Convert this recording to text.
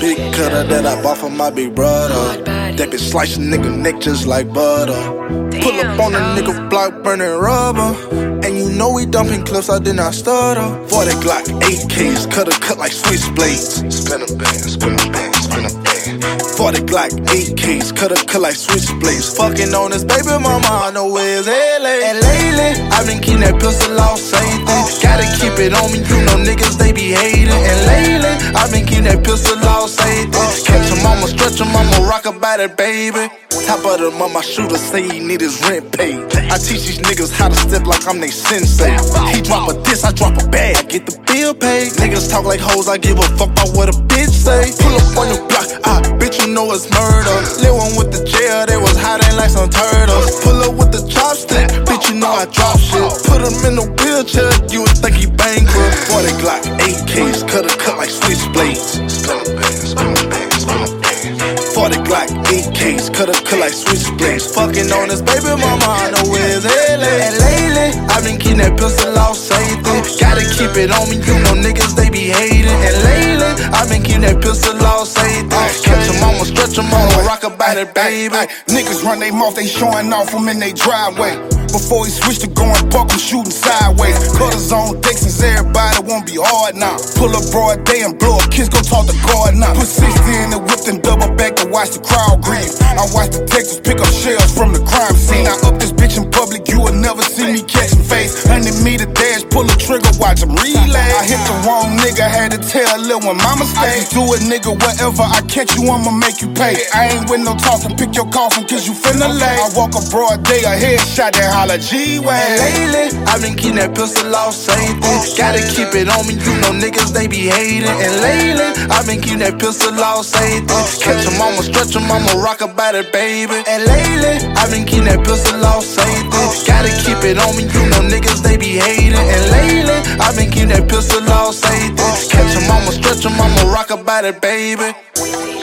big cutter that I bought for my big brother. That bitch slice a nigga neck just like butter. Pull up on a nigga block burning rubber. And you know we dumping clips, I did not stutter. 40 Glock, 8Ks, cut a cut like switchblades. Spin a bang, spin a bang, spin a bang. 40 Glock, 8Ks, cut a cut like switchblades. Fucking on this baby mama, I know where's LA. And lately, I've been keeping that pistol off safety. Gotta keep it on me, you know niggas, they be hating. And lately, about it, baby. Top of the month, my shooter say he need his rent paid. I teach these niggas how to step like I'm they sensei. He drop a diss, I drop a bag. Get the bill paid. Niggas talk like hoes, I give a fuck about what a bitch say. Pull up on your block, ah, bitch, you know it's murder. Live one with the jail, they was hiding like some turtles. Pull up with the chopstick, bitch, you know I drop shit. Put him in a wheelchair, you would think he bankrupt. 40 Glock, 8Ks, cut a cut like switchblades. 8Ks, cut a cut like switchblades. Fucking on this baby mama, I know where where's LA. And lately, I've been keeping that pistol off safety. Gotta keep it on me, you know niggas, they be hating. And lately, I've been keeping that pistol off safety. Catch him, I'ma stretch him, I'ma rock about it, baby. Niggas run they mouth, they showing off them in they driveway. Before he switched to going buck, I'm shooting sideways. Cutters on decks since everybody won't be hard now. Pull up broad day and blow a kiss, go talk to God now. Put 60 in the whip and double back to watch the crowd grieve. I watch detectives pick up shells from the crime scene. I up this bitch in public, you will never see me catching face. 100 meter dash, pull a trigger, watch him relay. I hit the wrong when mama stay. Do it, nigga, whatever I catch you, I'ma make you pay. I ain't with no talking, pick your coffin, cause you finna lay. I walk a broad day, a headshot that holla G And way. lately, I've been keeping that pistol off safety. Oh, oh, oh, Gotta keep it on me, you know niggas, they be hating. And lately, I've been keeping that pistol off safety. Catch him, I'ma stretch him, I'ma rock about it, baby. And lately, I've been keeping that pistol off safety. Gotta keep it on me, you know niggas, they be hating. And lately, I've been keeping that pistol off safety. Stretch him, I'ma rock about it, baby.